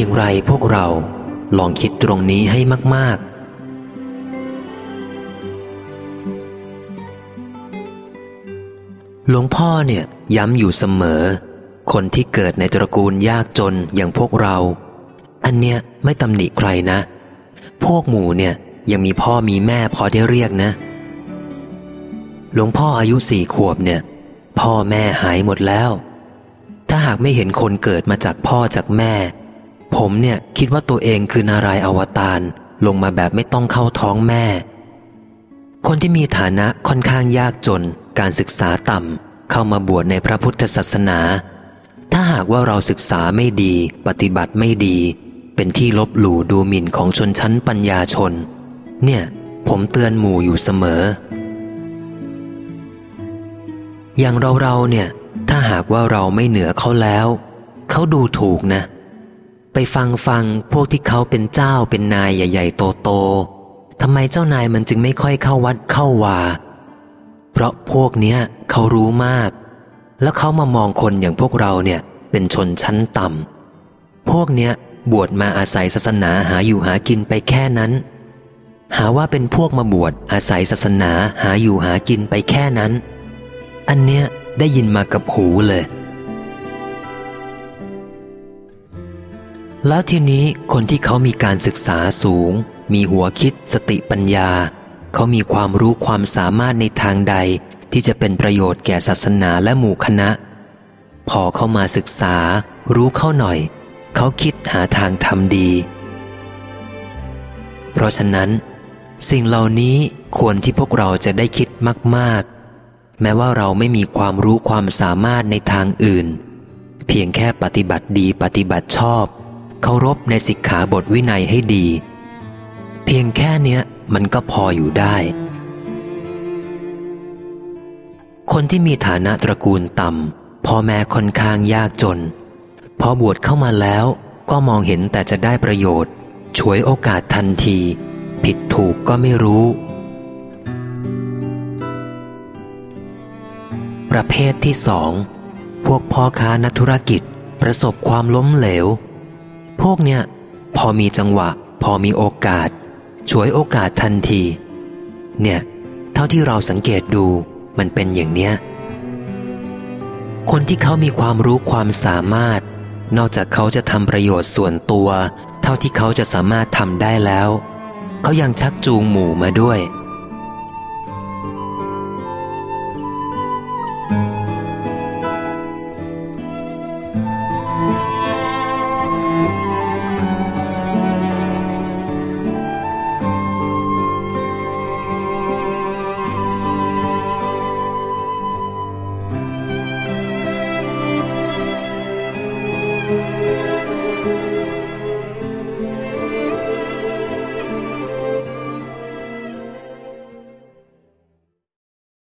อย่างไรพวกเราลองคิดตรงนี้ให้มาก ๆ หลวงพ่อเนี่ยย้ำอยู่เสมอ คนที่เกิดในตระกูลยากจนอย่างพวกเรา อันเนี้ยไม่ตำหนิใครนะ พวกหมูเนี่ยยังมีพ่อมีแม่พอได้เรียกนะ หลวงพ่ออายุสี่ขวบเนี่ย พ่อแม่หายหมดแล้ว ถ้าหากไม่เห็นคนเกิดมาจากพ่อจากแม่ ผมเนี่ยคิดว่าตัวเองคือนารายอวตารลงมาแบบไม่ต้องเข้าท้องแม่ คนที่มีฐานะค่อนข้างยากจน การศึกษาต่ำเข้ามาบวชในพระพุทธศาสนา ถ้าหากว่าเราศึกษาไม่ดี ปฏิบัติไม่ดี เป็นที่ลบหลู่ดูหมิ่นของชนชั้นปัญญาชน เนี่ย ผมเตือนหมู่อยู่เสมอ อย่างเราเราเนี่ย ถ้าหากว่าเราไม่เหนือเขาแล้ว เขาดูถูกนะ ไปฟังฟังพวกที่เขาเป็นเจ้าเป็นนายใหญ่ ๆ โตๆทำไมเจ้านายมันจึงไม่ค่อยเข้าวัดเข้าวา เพราะพวกเนี้ยเขารู้มาก แล้วเขามามองคนอย่างพวกเราเนี่ยเป็นชนชั้นต่ำพวกเนี้ยบวชมาอาศัยศาสนาหาอยู่หากินไปแค่นั้น หาว่าเป็นพวกมาบวชอาศัยศาสนาหาอยู่หากินไปแค่นั้น อันเนี้ยได้ยินมากับหูเลย แล้วทีนี้คนที่เขามีการศึกษาสูง มีหัวคิดสติปัญญา เขามีความรู้ความสามารถในทางใดที่จะเป็นประโยชน์แก่ศาสนาและหมู่คณะ พอเข้ามาศึกษา รู้เข้าหน่อย เขาคิดหาทางทำดี เพราะฉะนั้น สิ่งเหล่านี้ควรที่พวกเราจะได้คิดมาก ๆ แม้ว่าเราไม่มีความรู้ความสามารถในทางอื่น เพียงแค่ปฏิบัติดีปฏิบัติชอบ เคารพในสิกขาบทวินัยให้ดี เพียงแค่เนี้ยมันก็พออยู่ได้ คนที่มีฐานะตระกูลต่ำพ่อแม่ค่อนข้างยากจน พอบวชเข้ามาแล้วก็มองเห็นแต่จะได้ประโยชน์ฉวยโอกาสทันที ผิดถูกก็ไม่รู้ ประเภทที่สองพวกพ่อค้านักธุรกิจประสบความล้มเหลว พวกเนี้ยพอมีจังหวะ พอมีโอกาส ฉวยโอกาสทันที เนี่ย เท่าที่เราสังเกตดูมันเป็นอย่างเนี้ย คนที่เขามีความรู้ความสามารถ นอกจากเขาจะทำประโยชน์ส่วนตัว เท่าที่เขาจะสามารถทำได้แล้ว เขายังชักจูงหมู่มาด้วย